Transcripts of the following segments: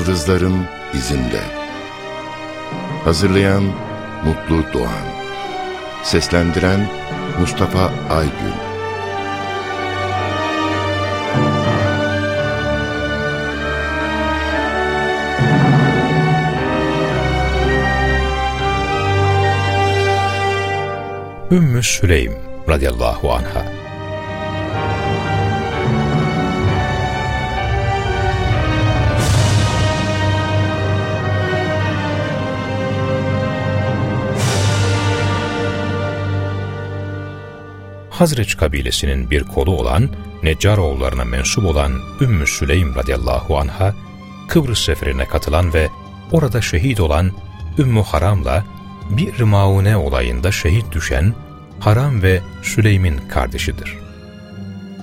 Yıldızların izinde. Hazırlayan Mutlu Doğan. Seslendiren Mustafa Aygün. Ümmü Süleym radıyallahu anha Hazreç kabilesinin bir kolu olan Neccaroğullarına mensup olan Ümmü Süleym radıyallahu anha, Kıbrıs seferine katılan ve orada şehit olan Ümmü Haram'la bir maune olayında şehit düşen Haram ve Süleym'in kardeşidir.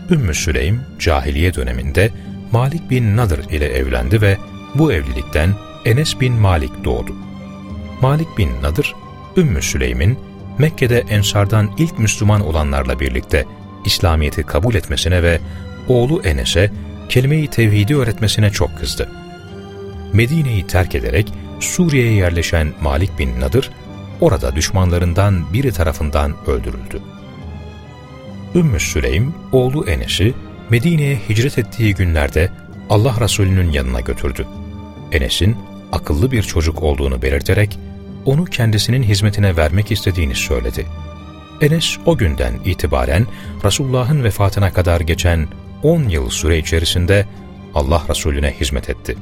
Ümmü Süleym, cahiliye döneminde Malik bin Nadır ile evlendi ve bu evlilikten Enes bin Malik doğdu. Malik bin Nadır, Ümmü Süleym'in Mekke'de Ensardan ilk Müslüman olanlarla birlikte İslamiyet'i kabul etmesine ve oğlu Enes'e kelime-i tevhidi öğretmesine çok kızdı. Medine'yi terk ederek Suriye'ye yerleşen Malik bin Nadır, orada düşmanlarından biri tarafından öldürüldü. Ümmü Süleym, oğlu Enes'i Medine'ye hicret ettiği günlerde Allah Resulü'nün yanına götürdü. Enes'in akıllı bir çocuk olduğunu belirterek onu kendisinin hizmetine vermek istediğini söyledi. Enes o günden itibaren Resulullah'ın vefatına kadar geçen 10 yıl süre içerisinde Allah Resulüne hizmet etti.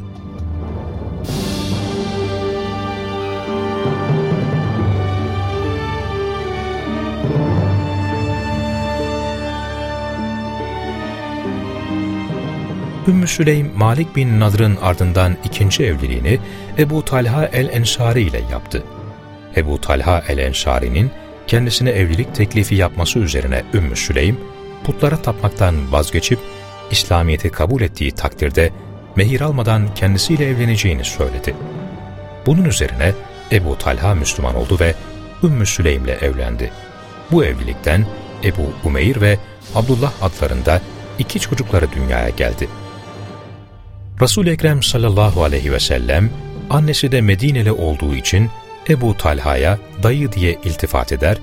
Ümmü Süleym, Malik bin Nadr'ın ardından ikinci evliliğini Ebu Talha el-Ensari ile yaptı. Ebu Talha el-Ensari'nin kendisine evlilik teklifi yapması üzerine Ümmü Süleym, putlara tapmaktan vazgeçip İslamiyet'i kabul ettiği takdirde mehir almadan kendisiyle evleneceğini söyledi. Bunun üzerine Ebu Talha Müslüman oldu ve Ümmü Süleym'le evlendi. Bu evlilikten Ebu Umeyr ve Abdullah adlarında iki çocukları dünyaya geldi. Resul-i Ekrem sallallahu aleyhi ve sellem annesi de Medineli olduğu için Ebu Talha'ya dayı diye iltifat eder,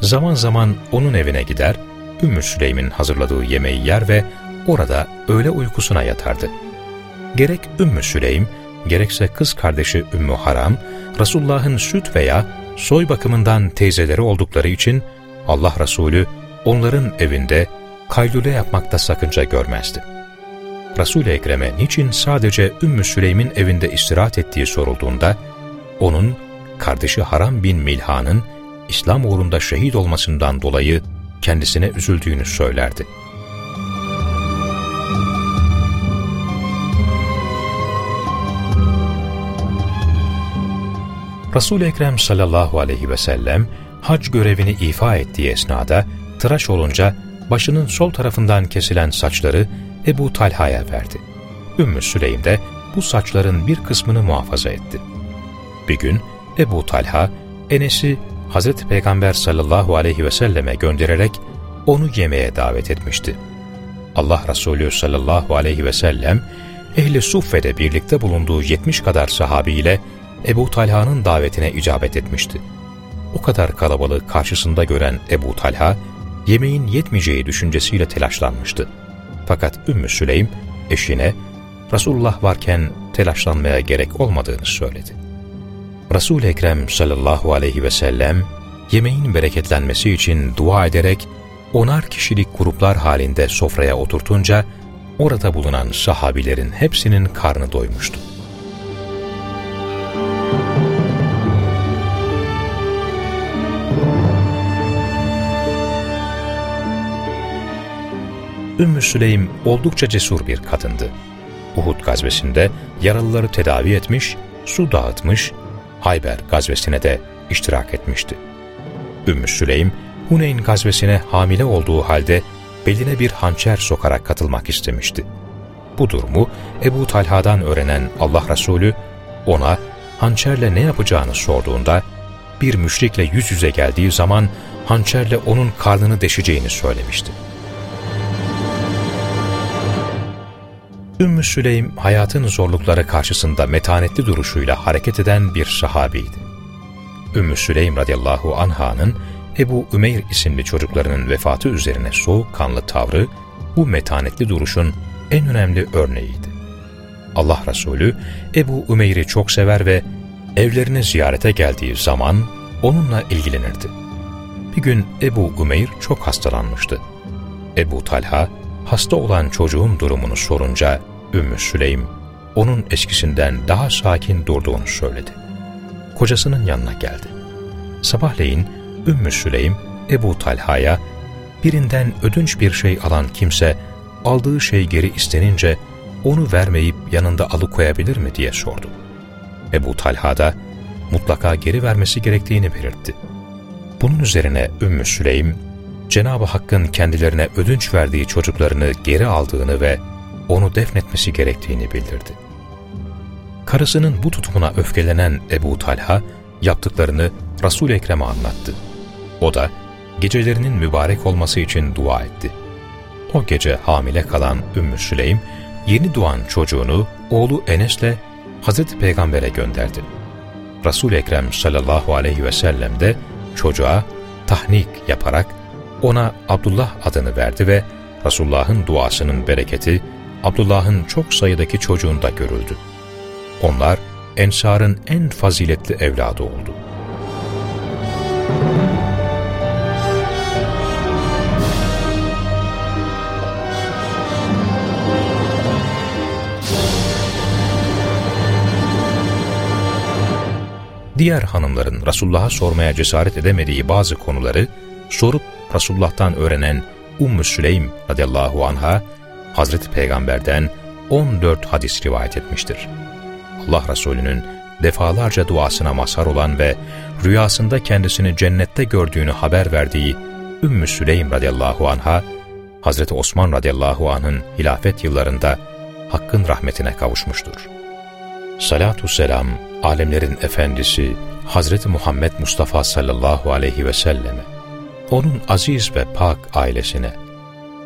zaman zaman onun evine gider, Ümmü Süleym'in hazırladığı yemeği yer ve orada öğle uykusuna yatardı. Gerek Ümmü Süleym, gerekse kız kardeşi Ümmü Haram, Resulullah'ın süt veya soy bakımından teyzeleri oldukları için Allah Resulü onların evinde kaylule yapmakta sakınca görmezdi. Resul-i Ekrem'e niçin sadece Ümmü Süleym'in evinde istirahat ettiği sorulduğunda, onun kardeşi Haram bin Milhan'ın İslam uğrunda şehit olmasından dolayı kendisine üzüldüğünü söylerdi. Resul-i Ekrem sallallahu aleyhi ve sellem hac görevini ifa ettiği esnada tıraş olunca başının sol tarafından kesilen saçları Ebu Talha'ya verdi. Ümmü Süleym de bu saçların bir kısmını muhafaza etti. Bir gün Ebu Talha, Enes'i Hazreti Peygamber sallallahu aleyhi ve selleme göndererek onu yemeğe davet etmişti. Allah Resulü sallallahu aleyhi ve sellem, ehli Suffe'de birlikte bulunduğu 70 kadar sahabiyle Ebu Talha'nın davetine icabet etmişti. O kadar kalabalığı karşısında gören Ebu Talha, yemeğin yetmeyeceği düşüncesiyle telaşlanmıştı. Fakat Ümmü Süleym, eşine, Resulullah varken telaşlanmaya gerek olmadığını söyledi. Resul-i Ekrem sallallahu aleyhi ve sellem yemeğin bereketlenmesi için dua ederek onar kişilik gruplar halinde sofraya oturtunca orada bulunan sahabilerin hepsinin karnı doymuştu. Ümmü Süleym oldukça cesur bir kadındı. Uhud gazvesinde yaralıları tedavi etmiş, su dağıtmış, Hayber gazvesine de iştirak etmişti. Ümmü Süleym, Huneyn gazvesine hamile olduğu halde beline bir hançer sokarak katılmak istemişti. Bu durumu Ebu Talha'dan öğrenen Allah Resulü ona hançerle ne yapacağını sorduğunda bir müşrikle yüz yüze geldiği zaman hançerle onun karnını deşeceğini söylemişti. Ümmü Süleym hayatın zorlukları karşısında metanetli duruşuyla hareket eden bir sahabiydi. Ümmü Süleym radıyallahu anha'nın Ebu Ümeyr isimli çocuklarının vefatı üzerine soğukkanlı tavrı bu metanetli duruşun en önemli örneğiydi. Allah Resulü Ebu Ümeyr'i çok sever ve evlerine ziyarete geldiği zaman onunla ilgilenirdi. Bir gün Ebu Ümeyr çok hastalanmıştı. Ebu Talha, hasta olan çocuğun durumunu sorunca Ümmü Süleym, onun eskisinden daha sakin durduğunu söyledi. Kocasının yanına geldi. Sabahleyin Ümmü Süleym, Ebu Talha'ya, birinden ödünç bir şey alan kimse, aldığı şey geri istenince, onu vermeyip yanında alıkoyabilir mi diye sordu. Ebu Talha da, mutlaka geri vermesi gerektiğini belirtti. Bunun üzerine Ümmü Süleym, Cenab-ı Hakk'ın kendilerine ödünç verdiği çocuklarını geri aldığını ve onu defnetmesi gerektiğini bildirdi. Karısının bu tutumuna öfkelenen Ebu Talha, yaptıklarını Resul-i Ekrem'e anlattı. O da gecelerinin mübarek olması için dua etti. O gece hamile kalan Ümmü Süleym, yeni doğan çocuğunu oğlu Enes'le Hazreti Peygamber'e gönderdi. Resul-i Ekrem sallallahu aleyhi ve sellem de çocuğa tahnik yaparak ona Abdullah adını verdi ve Resulullah'ın duasının bereketi Abdullah'ın çok sayıdaki çocuğunda görüldü. Onlar Ensar'ın en faziletli evladı oldu. Diğer hanımların Resulullah'a sormaya cesaret edemediği bazı konuları sorup Resulullah'tan öğrenen Ummü Süleym radıyallahu anha, Hazreti Peygamber'den 14 hadis rivayet etmiştir. Allah Resulü'nün defalarca duasına mazhar olan ve rüyasında kendisini cennette gördüğünü haber verdiği Ümmü Süleym radıyallahu anha, Hazreti Osman radıyallahu anh'ın hilafet yıllarında Hakk'ın rahmetine kavuşmuştur. Salatü selam, alemlerin efendisi Hazreti Muhammed Mustafa sallallahu aleyhi ve selleme, onun aziz ve pak ailesine